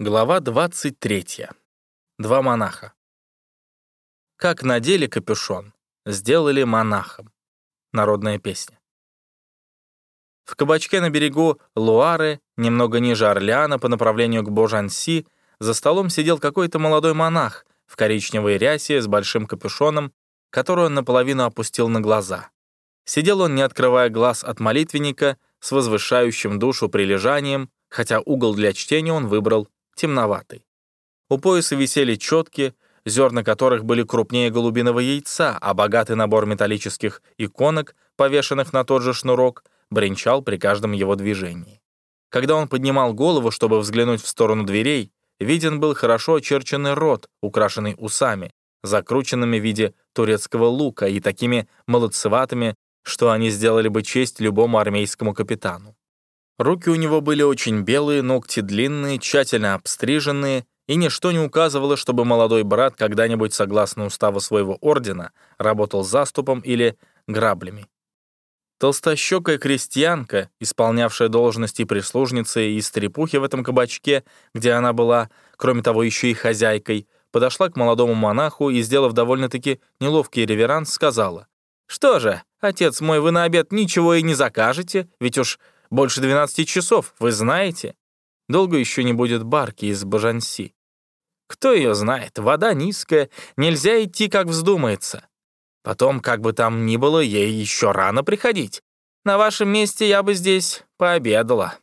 Глава 23. Два монаха. Как надели капюшон, сделали монахом. Народная песня. В кабачке на берегу Луары, немного ниже Орлеана по направлению к Божанси, за столом сидел какой-то молодой монах в коричневой рясе с большим капюшоном, который он наполовину опустил на глаза. Сидел он, не открывая глаз от молитвенника, с возвышающим душу прилежанием, хотя угол для чтения он выбрал темноватый. У пояса висели четки, зерна которых были крупнее голубиного яйца, а богатый набор металлических иконок, повешенных на тот же шнурок, бренчал при каждом его движении. Когда он поднимал голову, чтобы взглянуть в сторону дверей, виден был хорошо очерченный рот, украшенный усами, закрученными в виде турецкого лука и такими молодцеватыми, что они сделали бы честь любому армейскому капитану. Руки у него были очень белые, ногти длинные, тщательно обстриженные, и ничто не указывало, чтобы молодой брат когда-нибудь, согласно уставу своего ордена, работал заступом или граблями. Толстощекая крестьянка, исполнявшая должности прислужницы и стрепухи в этом кабачке, где она была, кроме того, еще и хозяйкой, подошла к молодому монаху и, сделав довольно-таки неловкий реверанс, сказала, «Что же, отец мой, вы на обед ничего и не закажете, ведь уж больше 12 часов, вы знаете? Долго еще не будет барки из Бажанси. Кто ее знает, вода низкая, нельзя идти, как вздумается. Потом, как бы там ни было, ей еще рано приходить. На вашем месте я бы здесь пообедала.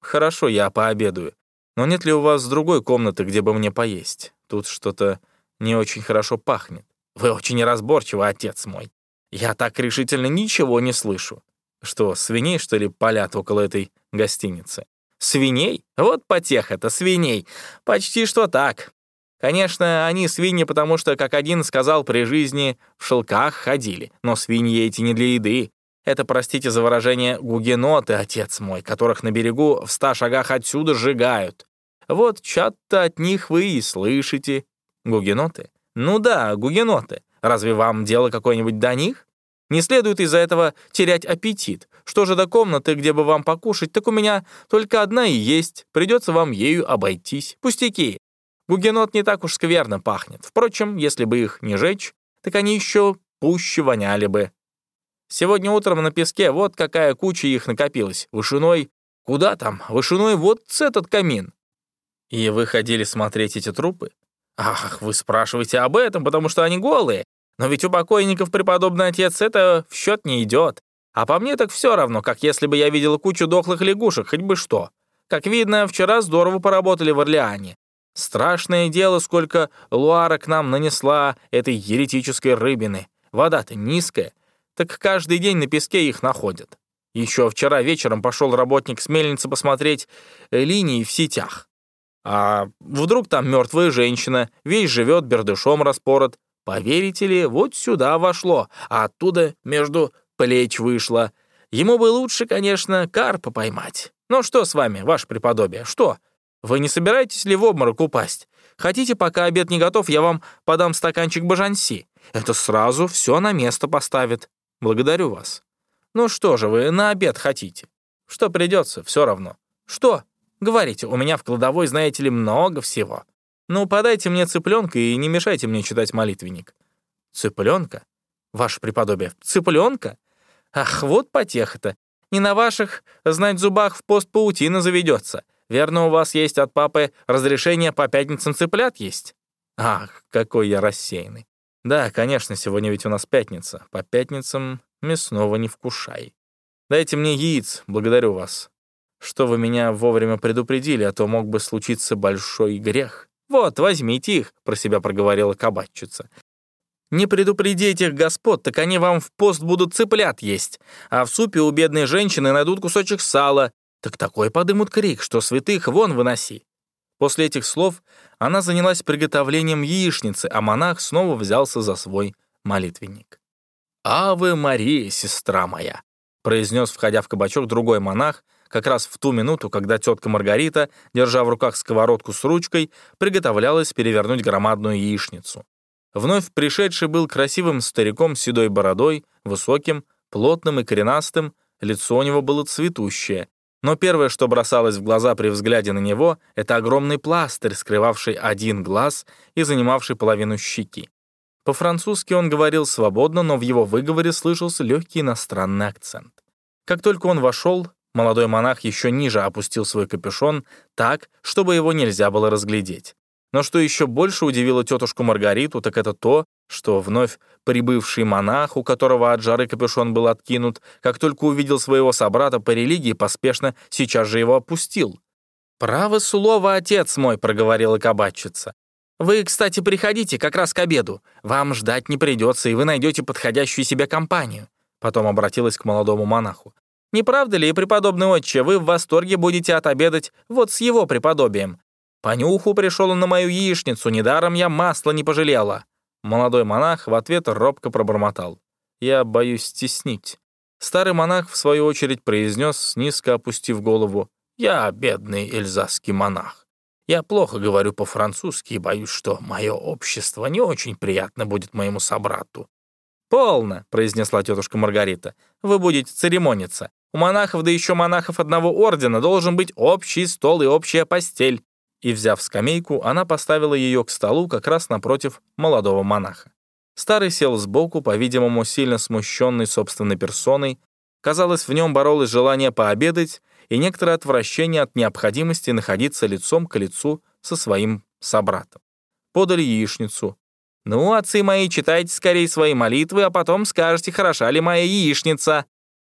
Хорошо, я пообедаю. Но нет ли у вас другой комнаты, где бы мне поесть? Тут что-то не очень хорошо пахнет. Вы очень неразборчивы, отец мой. Я так решительно ничего не слышу. Что, свиней, что ли, палят около этой гостиницы? Свиней? Вот потеха-то, свиней. Почти что так. Конечно, они свиньи, потому что, как один сказал при жизни, в шелках ходили. Но свиньи эти не для еды. Это, простите за выражение, гугеноты, отец мой, которых на берегу в ста шагах отсюда сжигают. Вот чат-то от них вы и слышите. Гугеноты? Ну да, гугеноты. Разве вам дело какое-нибудь до них? Не следует из-за этого терять аппетит. Что же до комнаты, где бы вам покушать, так у меня только одна и есть. Придется вам ею обойтись. Пустяки. Гугенот не так уж скверно пахнет. Впрочем, если бы их не жечь, так они еще пуще воняли бы. Сегодня утром на песке вот какая куча их накопилась. Вышиной... Куда там? Вышиной вот этот камин. И вы ходили смотреть эти трупы? Ах, вы спрашиваете об этом, потому что они голые. Но ведь у покойников преподобный отец это в счет не идет. А по мне так все равно, как если бы я видел кучу дохлых лягушек, хоть бы что. Как видно, вчера здорово поработали в Орлеане. Страшное дело, сколько луара к нам нанесла этой еретической рыбины. Вода-то низкая, так каждый день на песке их находят. Еще вчера вечером пошел работник с мельницы посмотреть э, линии в сетях. А вдруг там мертвая женщина, весь живет бердышом распорот, Поверите ли, вот сюда вошло, а оттуда между плеч вышло. Ему бы лучше, конечно, карпа поймать. Ну что с вами, ваше преподобие, что? Вы не собираетесь ли в обморок упасть? Хотите, пока обед не готов, я вам подам стаканчик бажанси? Это сразу все на место поставит. Благодарю вас. Ну что же вы на обед хотите? Что придется, все равно. Что? Говорите, у меня в кладовой, знаете ли, много всего. «Ну, подайте мне цыпленка и не мешайте мне читать молитвенник». «Цыпленка? Ваше преподобие, цыпленка? Ах, вот потеха-то. Не на ваших, знать зубах, в пост паутина заведется. Верно, у вас есть от папы разрешение по пятницам цыплят есть?» «Ах, какой я рассеянный. Да, конечно, сегодня ведь у нас пятница. По пятницам мясного не вкушай. Дайте мне яиц, благодарю вас. Что вы меня вовремя предупредили, а то мог бы случиться большой грех». «Вот, возьмите их», — про себя проговорила кабачица. «Не предупредите их господ, так они вам в пост будут цыплят есть, а в супе у бедной женщины найдут кусочек сала, так такой подымут крик, что святых вон выноси». После этих слов она занялась приготовлением яичницы, а монах снова взялся за свой молитвенник. «Аве Мария, сестра моя», — произнес, входя в кабачок, другой монах — как раз в ту минуту, когда тетка Маргарита, держа в руках сковородку с ручкой, приготовлялась перевернуть громадную яичницу. Вновь пришедший был красивым стариком с седой бородой, высоким, плотным и коренастым, лицо у него было цветущее, Но первое, что бросалось в глаза при взгляде на него, это огромный пластырь, скрывавший один глаз и занимавший половину щеки. По-французски он говорил свободно, но в его выговоре слышался легкий иностранный акцент. Как только он вошел, молодой монах еще ниже опустил свой капюшон так, чтобы его нельзя было разглядеть. Но что еще больше удивило тетушку Маргариту, так это то, что вновь прибывший монах, у которого от жары капюшон был откинут, как только увидел своего собрата по религии, поспешно сейчас же его опустил. «Право слово, отец мой», — проговорила кабачица. «Вы, кстати, приходите как раз к обеду. Вам ждать не придется, и вы найдете подходящую себе компанию». Потом обратилась к молодому монаху. «Не правда ли, преподобный отче, вы в восторге будете отобедать вот с его преподобием? По нюху пришел он на мою яичницу, недаром я масла не пожалела». Молодой монах в ответ робко пробормотал. «Я боюсь стеснить». Старый монах, в свою очередь, произнес, низко опустив голову. «Я бедный эльзасский монах. Я плохо говорю по-французски и боюсь, что мое общество не очень приятно будет моему собрату». «Полно», — произнесла тетушка Маргарита. «Вы будете церемониться. У монахов, да еще монахов одного ордена, должен быть общий стол и общая постель и, взяв скамейку, она поставила ее к столу как раз напротив молодого монаха. Старый сел сбоку, по-видимому, сильно смущенный собственной персоной. Казалось, в нем боролось желание пообедать и некоторое отвращение от необходимости находиться лицом к лицу со своим собратом. Подали яичницу. «Ну, отцы мои, читайте скорее свои молитвы, а потом скажете, хороша ли моя яичница»,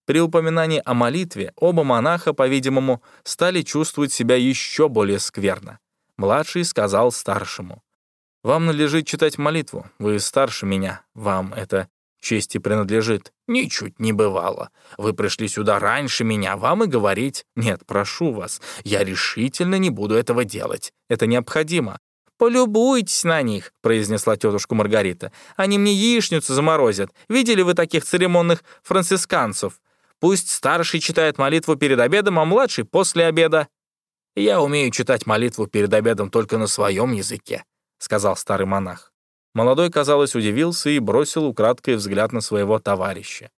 при упоминании о молитве оба монаха, по-видимому, стали чувствовать себя еще более скверно. Младший сказал старшему, «Вам надлежит читать молитву, вы старше меня, вам это чести принадлежит». «Ничуть не бывало. Вы пришли сюда раньше меня, вам и говорить. Нет, прошу вас, я решительно не буду этого делать. Это необходимо. «Полюбуйтесь на них», — произнесла тетушка Маргарита. «Они мне яичницу заморозят. Видели вы таких церемонных францисканцев? Пусть старший читает молитву перед обедом, а младший — после обеда». «Я умею читать молитву перед обедом только на своем языке», — сказал старый монах. Молодой, казалось, удивился и бросил украдкой взгляд на своего товарища.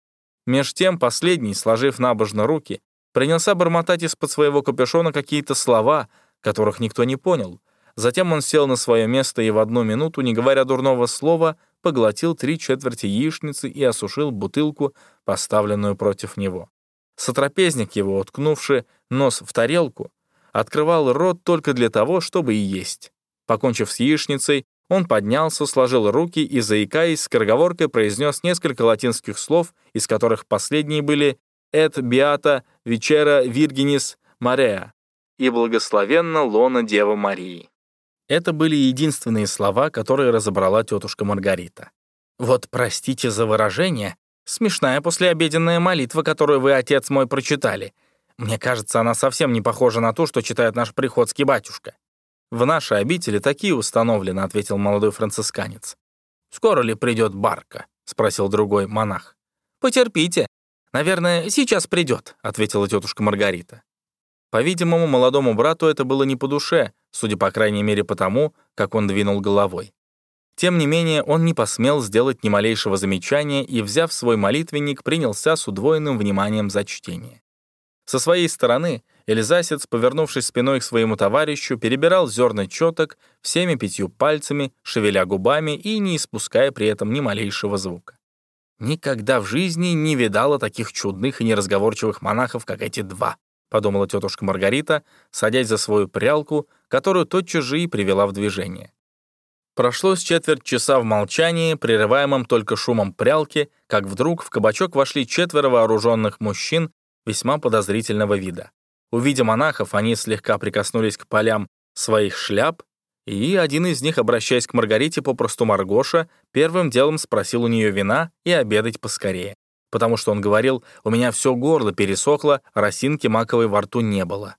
Меж тем последний, сложив набожно руки, принялся бормотать из-под своего капюшона какие-то слова, которых никто не понял. Затем он сел на свое место и в одну минуту, не говоря дурного слова, поглотил три четверти яичницы и осушил бутылку, поставленную против него. Сотрапезник его, уткнувший нос в тарелку, открывал рот только для того, чтобы и есть. Покончив с яичницей, он поднялся, сложил руки и, заикаясь, скороговоркой произнес несколько латинских слов, из которых последние были «et beata vicera virginis Maria» и «благословенна лона Дева Марии». Это были единственные слова, которые разобрала тетушка Маргарита. «Вот простите за выражение, смешная послеобеденная молитва, которую вы, отец мой, прочитали. Мне кажется, она совсем не похожа на ту, что читает наш приходский батюшка». «В нашей обители такие установлены», — ответил молодой францисканец. «Скоро ли придет барка?» — спросил другой монах. «Потерпите. Наверное, сейчас придет», — ответила тетушка Маргарита. По-видимому, молодому брату это было не по душе, судя по крайней мере потому, как он двинул головой. Тем не менее, он не посмел сделать ни малейшего замечания и, взяв свой молитвенник, принялся с удвоенным вниманием за чтение. Со своей стороны, Элизасец, повернувшись спиной к своему товарищу, перебирал зерна четок всеми пятью пальцами, шевеля губами и не испуская при этом ни малейшего звука. Никогда в жизни не видала таких чудных и неразговорчивых монахов, как эти два. — подумала тетушка Маргарита, садясь за свою прялку, которую тотчас же и привела в движение. Прошло с четверть часа в молчании, прерываемом только шумом прялки, как вдруг в кабачок вошли четверо вооруженных мужчин весьма подозрительного вида. Увидя монахов, они слегка прикоснулись к полям своих шляп, и один из них, обращаясь к Маргарите попросту Маргоша, первым делом спросил у нее вина и обедать поскорее потому что он говорил, у меня все горло пересохло, росинки маковой во рту не было.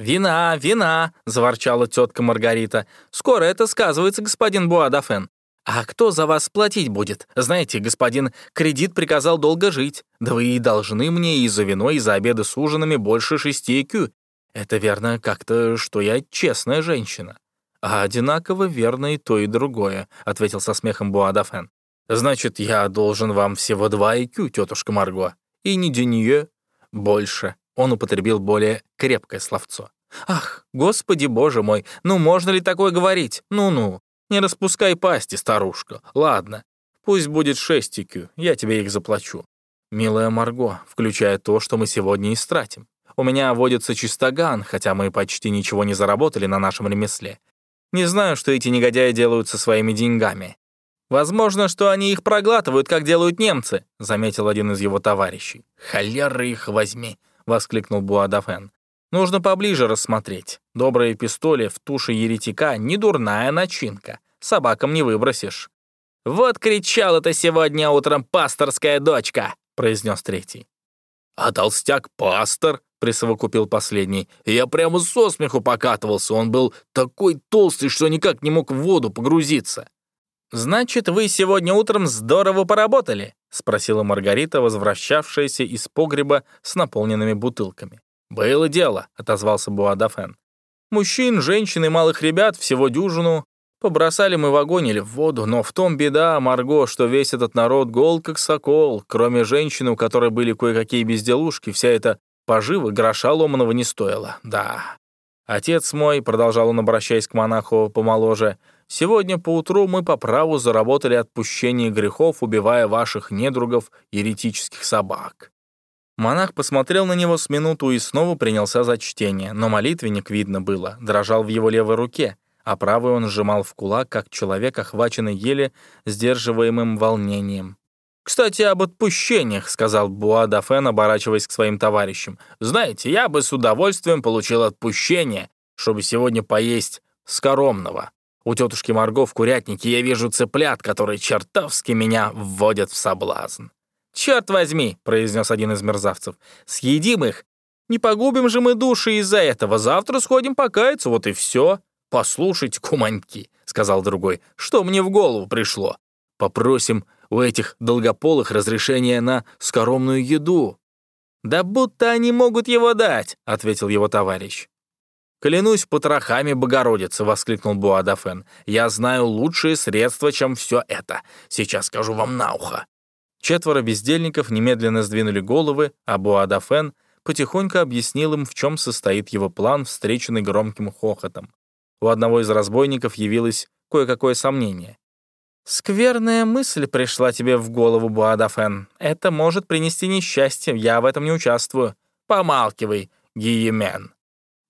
«Вина, вина!» — заворчала тетка Маргарита. «Скоро это сказывается, господин Буадафен. А кто за вас платить будет? Знаете, господин, кредит приказал долго жить. Да вы и должны мне и за вино, и за обеды с ужинами больше шести кю. Это верно как-то, что я честная женщина». «А одинаково верно и то, и другое», — ответил со смехом Буадафен. Значит, я должен вам всего два IQ, тетушка Марго. И не денье. Больше. он употребил более крепкое словцо. «Ах, господи боже мой, ну можно ли такое говорить? Ну-ну, не распускай пасти, старушка. Ладно, пусть будет шестикю, я тебе их заплачу. Милая Марго, включая то, что мы сегодня истратим. У меня водится чистоган, хотя мы почти ничего не заработали на нашем ремесле. Не знаю, что эти негодяи делают со своими деньгами. Возможно, что они их проглатывают, как делают немцы, заметил один из его товарищей. Холера их возьми, воскликнул Буадафен. Нужно поближе рассмотреть. Добрые пистоли в туше еретика — не дурная начинка. Собакам не выбросишь. «Вот кричал это сегодня утром пасторская дочка», — произнес третий. «А толстяк-пастор?» — присовокупил последний. «Я прямо со смеху покатывался. Он был такой толстый, что никак не мог в воду погрузиться». «Значит, вы сегодня утром здорово поработали?» — спросила Маргарита, возвращавшаяся из погреба с наполненными бутылками. «Было дело», — отозвался Буадафен. «Мужчин, женщин и малых ребят всего дюжину. Побросали мы в огонь или в воду, но в том беда, Марго, что весь этот народ гол как сокол. Кроме женщины, у которой были кое-какие безделушки, вся эта пожива гроша ломаного не стоила. Да. Отец мой, — продолжал он, обращаясь к монаху помоложе, — сегодня поутру мы по праву заработали отпущение грехов, убивая ваших недругов, еретических собак. Монах посмотрел на него с минуту и снова принялся за чтение, но молитвенник, видно было, дрожал в его левой руке, а правый он сжимал в кулак, как человек, охваченный еле сдерживаемым волнением. «Кстати, об отпущениях», — сказал Буадафен, оборачиваясь к своим товарищам. «Знаете, я бы с удовольствием получил отпущение, чтобы сегодня поесть скоромного. У тетушки Марго в курятнике я вижу цыплят, которые чертовски меня вводят в соблазн». «Черт возьми!» — произнес один из мерзавцев. «Съедим их! Не погубим же мы души из-за этого. Завтра сходим покаяться, вот и все». «Послушайте, куманьки», — сказал другой, — «что мне в голову пришло? Попросим у этих долгополых разрешения на скоромную еду». «Да будто они могут его дать», — ответил его товарищ. «Клянусь потрохами Богородицы!» — воскликнул Буадафен. «Я знаю лучшие средства, чем все это. Сейчас скажу вам на ухо. Четверо бездельников немедленно сдвинули головы, а Буадафен потихоньку объяснил им, в чем состоит его план, встреченный громким хохотом. У одного из разбойников явилось кое-какое сомнение. «Скверная мысль пришла тебе в голову, Буадафен. Это может принести несчастье, я в этом не участвую. Помалкивай, Гиемен.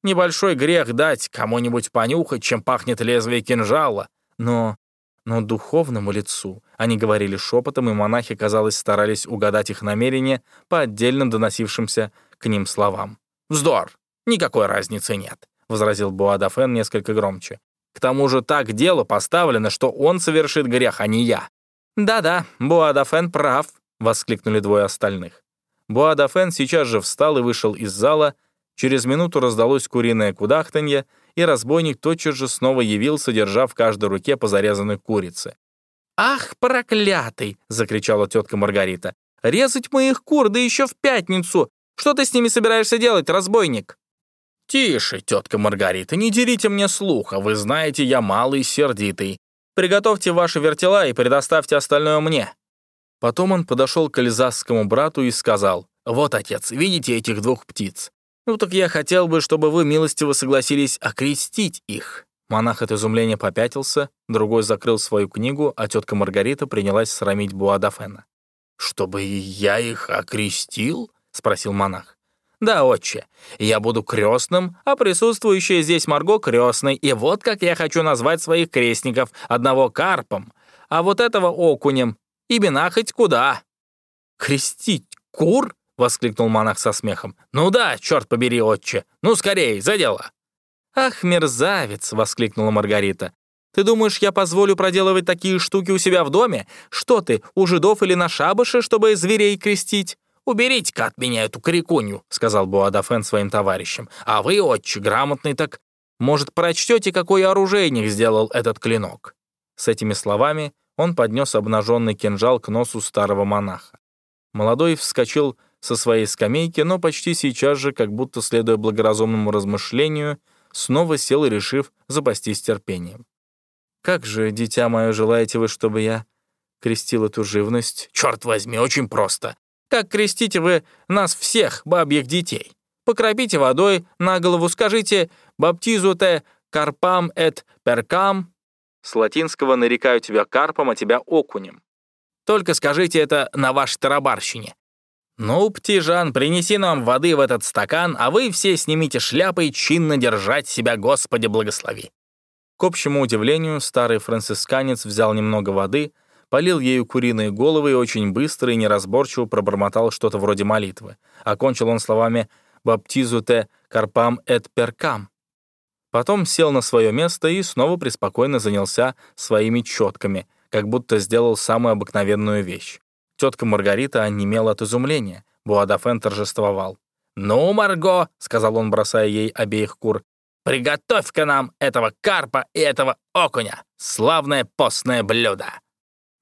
Небольшой грех дать кому-нибудь понюхать, чем пахнет лезвие кинжала. Но но духовному лицу. Они говорили шепотом, и монахи, казалось, старались угадать их намерения по отдельно доносившимся к ним словам. «Вздор! Никакой разницы нет», — возразил Буадафен несколько громче. «К тому же так дело поставлено, что он совершит грех, а не я». «Да-да, Буадафен прав», — воскликнули двое остальных. Буадафен сейчас же встал и вышел из зала. Через минуту раздалось куриное кудахтанье, и разбойник тотчас же снова явился, держа в каждой руке по зарезанной курице. «Ах, проклятый!» — закричала тетка Маргарита. «Резать моих кур, да еще в пятницу! Что ты с ними собираешься делать, разбойник?» «Тише, тетка Маргарита, не дерите мне слуха, вы знаете, я малый сердитый. Приготовьте ваши вертела и предоставьте остальное мне». Потом он подошел к альзасскому брату и сказал, «Вот, отец, видите этих двух птиц? «Ну так я хотел бы, чтобы вы милостиво согласились окрестить их». Монах от изумления попятился, другой закрыл свою книгу, а тетка Маргарита принялась срамить Буадафена. «Чтобы я их окрестил?» — спросил монах. «Да, отче, я буду крестным, а присутствующая здесь Марго крестной, и вот как я хочу назвать своих крестников, одного карпом, а вот этого окунем, имена хоть куда». «Крестить кур?» Воскликнул монах со смехом. «Ну да, черт побери, отче! Ну, скорее, за дело!» «Ах, мерзавец!» — воскликнула Маргарита. «Ты думаешь, я позволю проделывать такие штуки у себя в доме? Что ты, у жидов или на шабаше, чтобы зверей крестить?» «Уберите-ка от меня эту крикунью», — сказал Буадафен своим товарищам. «А вы, отче, грамотный так. Может, прочтете, какой оружейник сделал этот клинок?» С этими словами он поднес обнаженный кинжал к носу старого монаха. Молодой вскочил со своей скамейки, но почти сейчас же, как будто следуя благоразумному размышлению, снова сел, решив запастись терпением. «Как же, дитя мое, желаете вы, чтобы я крестил эту живность?» «Черт возьми, очень просто. Как крестите вы нас всех, бабьих детей? покропите водой на голову, скажите «баптизуте карпам эт перкам». С латинского «нарекаю тебя карпом, а тебя окунем». Только скажите это на вашей тарабарщине. «Ну, Птижан, принеси нам воды в этот стакан, а вы все снимите шляпы и чинно держать себя, Господи, благослови». К общему удивлению, старый францисканец взял немного воды, полил ею куриные головы и очень быстро и неразборчиво пробормотал что-то вроде молитвы. Окончил он словами «баптизу те карпам эт перкам». Потом сел на свое место и снова преспокойно занялся своими четками, как будто сделал самую обыкновенную вещь. Тетка Маргарита онемела от изумления. Буадафен торжествовал. «Ну, Марго», — сказал он, бросая ей обеих кур, «приготовь-ка нам этого карпа и этого окуня! Славное постное блюдо!»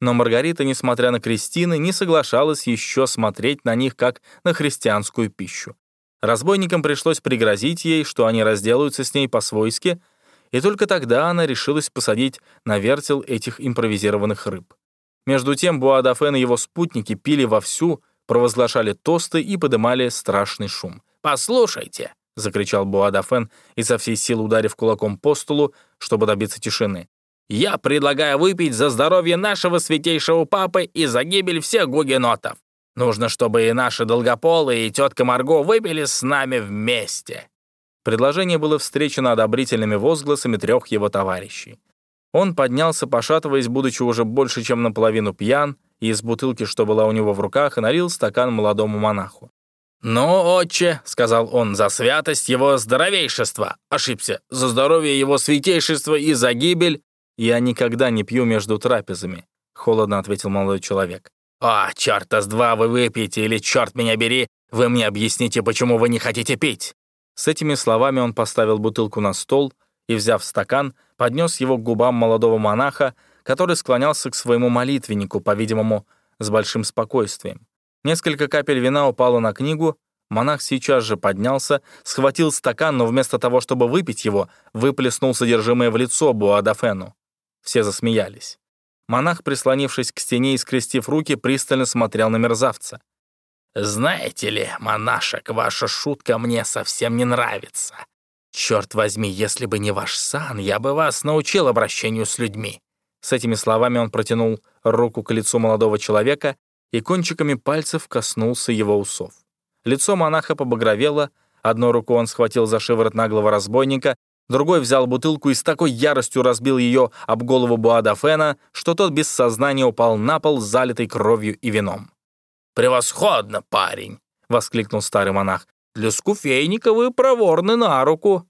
Но Маргарита, несмотря на крестины, не соглашалась еще смотреть на них как на христианскую пищу. Разбойникам пришлось пригрозить ей, что они разделаются с ней по-свойски, и только тогда она решилась посадить на вертел этих импровизированных рыб. Между тем Буадафен и его спутники пили вовсю, провозглашали тосты и подымали страшный шум. «Послушайте!» — закричал Буадафен, изо всей силы ударив кулаком по столу, чтобы добиться тишины. «Я предлагаю выпить за здоровье нашего святейшего папы и за гибель всех гугенотов. Нужно, чтобы и наши долгополые, и тетка Марго выпили с нами вместе». Предложение было встречено одобрительными возгласами трех его товарищей. Он поднялся, пошатываясь, будучи уже больше, чем наполовину пьян, и из бутылки, что была у него в руках, налил стакан молодому монаху. «Ну, отче», — сказал он, — «за святость его здоровейшества». Ошибся. «За здоровье его святейшества и за гибель». «Я никогда не пью между трапезами», — холодно ответил молодой человек. «А, черта с два вы выпьете, или черт меня бери, вы мне объясните, почему вы не хотите пить». С этими словами он поставил бутылку на стол и, взяв стакан, поднес его к губам молодого монаха, который склонялся к своему молитвеннику, по-видимому, с большим спокойствием. Несколько капель вина упало на книгу, монах сейчас же поднялся, схватил стакан, но вместо того, чтобы выпить его, выплеснул содержимое в лицо Буадафену. Все засмеялись. Монах, прислонившись к стене и скрестив руки, пристально смотрел на мерзавца. «Знаете ли, монашек, ваша шутка мне совсем не нравится. «Черт возьми, если бы не ваш сан, я бы вас научил обращению с людьми». С этими словами он протянул руку к лицу молодого человека и кончиками пальцев коснулся его усов. Лицо монаха побагровело, одной рукой он схватил за шиворот наглого разбойника, другой взял бутылку и с такой яростью разбил ее об голову Буадафена, что тот без сознания упал на пол, залитый кровью и вином. «Превосходно, парень!» — воскликнул старый монах. Для скуфейника вы проворны на руку».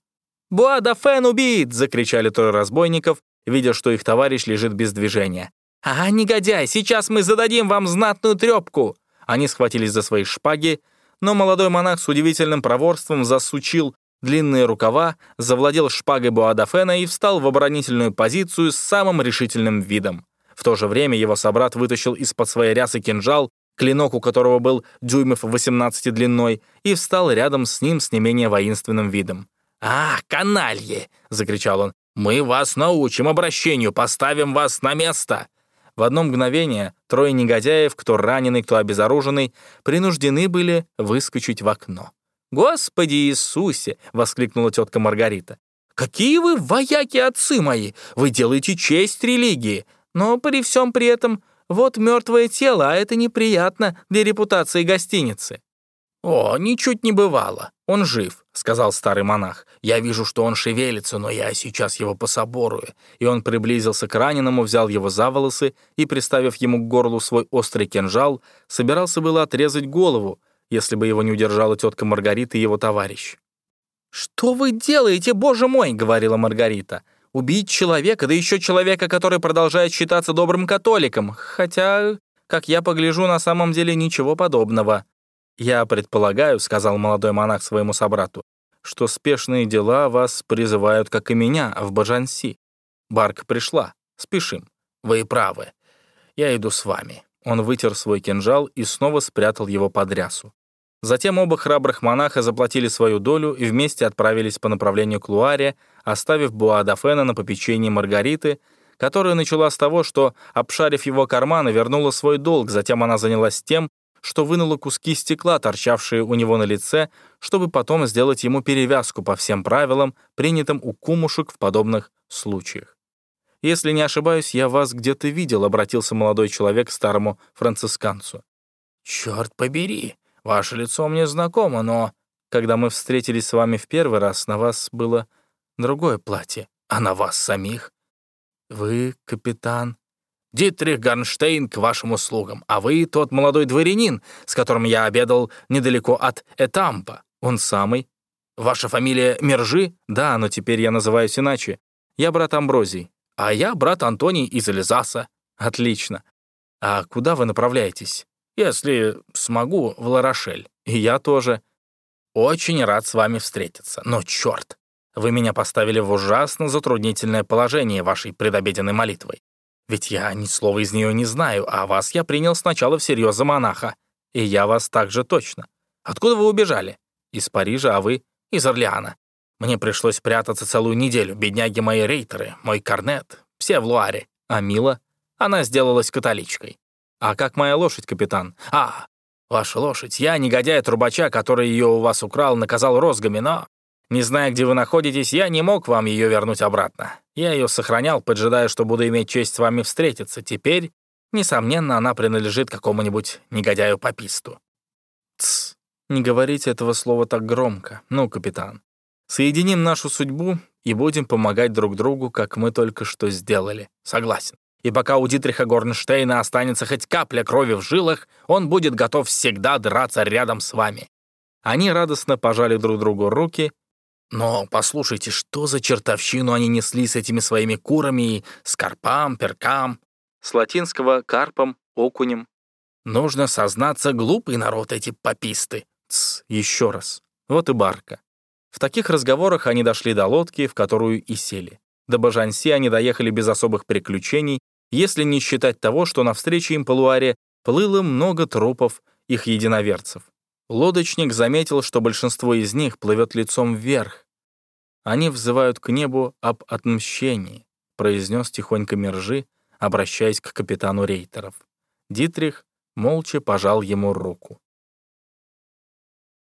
«Буадафен убит!» — закричали трое разбойников, видя, что их товарищ лежит без движения. «А, негодяй, сейчас мы зададим вам знатную трепку!» Они схватились за свои шпаги, но молодой монах с удивительным проворством засучил длинные рукава, завладел шпагой Буадафена и встал в оборонительную позицию с самым решительным видом. В то же время его собрат вытащил из-под своей рясы кинжал клинок у которого был дюймов 18 длиной, и встал рядом с ним с не менее воинственным видом. «А, каналье!» — закричал он. «Мы вас научим обращению, поставим вас на место!» В одно мгновение трое негодяев, кто раненый, кто обезоруженный, принуждены были выскочить в окно. «Господи Иисусе!» — воскликнула тетка Маргарита. «Какие вы вояки, отцы мои! Вы делаете честь религии! Но при всем при этом вот мертвое тело, а это неприятно для репутации гостиницы». «О, ничуть не бывало. Он жив», — сказал старый монах. «Я вижу, что он шевелится, но я сейчас его пособорую». И он приблизился к раненому, взял его за волосы и, приставив ему к горлу свой острый кинжал, собирался было отрезать голову, если бы его не удержала тетка Маргарита и его товарищ. «Что вы делаете, боже мой?» — говорила Маргарита. Убить человека, да еще человека, который продолжает считаться добрым католиком, хотя, как я погляжу, на самом деле ничего подобного. «Я предполагаю», — сказал молодой монах своему собрату, «что спешные дела вас призывают, как и меня, в Бажанси. Барк пришла. Спешим. Вы правы. Я иду с вами». Он вытер свой кинжал и снова спрятал его под рясу. Затем оба храбрых монаха заплатили свою долю и вместе отправились по направлению к Луаре, оставив Буадафена на попечении Маргариты, которая начала с того, что, обшарив его карманы, вернула свой долг, затем она занялась тем, что вынула куски стекла, торчавшие у него на лице, чтобы потом сделать ему перевязку по всем правилам, принятым у кумушек в подобных случаях. «Если не ошибаюсь, я вас где-то видел», — обратился молодой человек к старому францисканцу. «Черт побери, ваше лицо мне знакомо, но...» «Когда мы встретились с вами в первый раз, на вас было другое платье, а на вас самих...» «Вы, капитан...» Дитрих Гарнштейн к вашим услугам, а вы тот молодой дворянин, с которым я обедал недалеко от Этампа. Он самый. Ваша фамилия Мержи? Да, но теперь я называюсь иначе. Я брат Амброзий. А я брат Антоний из Элизаса. Отлично. А куда вы направляетесь? Если смогу, в Ларошель. И я тоже. Очень рад с вами встретиться. Но черт, вы меня поставили в ужасно затруднительное положение вашей предобеденной молитвой. Ведь я ни слова из нее не знаю, а вас я принял сначала всерьез за монаха. И я вас также точно. Откуда вы убежали? Из Парижа, а вы? Из Орлеана. Мне пришлось прятаться целую неделю. Бедняги мои рейтеры, мой корнет, все в Луаре. А Мила? Она сделалась католичкой. А как моя лошадь, капитан? А, ваша лошадь. Я, негодяй-трубача, который ее у вас украл, наказал розгами, но не зная, где вы находитесь, я не мог вам ее вернуть обратно. Я ее сохранял, поджидая, что буду иметь честь с вами встретиться. Теперь, несомненно, она принадлежит какому-нибудь негодяю-пописту». «Тсс, не говорите этого слова так громко. Ну, капитан, соединим нашу судьбу и будем помогать друг другу, как мы только что сделали. Согласен. И пока у Дитриха Горнштейна останется хоть капля крови в жилах, он будет готов всегда драться рядом с вами». Они радостно пожали друг другу руки но послушайте, что за чертовщину они несли с этими своими курами и скорпам, перкам? С латинского «карпом», «окунем». Нужно сознаться, глупый народ эти пописты. Тс, еще раз. Вот и барка. В таких разговорах они дошли до лодки, в которую и сели. До Бажанси они доехали без особых приключений, если не считать того, что навстречу им по Луаре плыло много трупов их единоверцев. Лодочник заметил, что большинство из них плывет лицом вверх. Они взывают к небу об отмщении, произнес тихонько Мержи, обращаясь к капитану рейтеров. Дитрих молча пожал ему руку.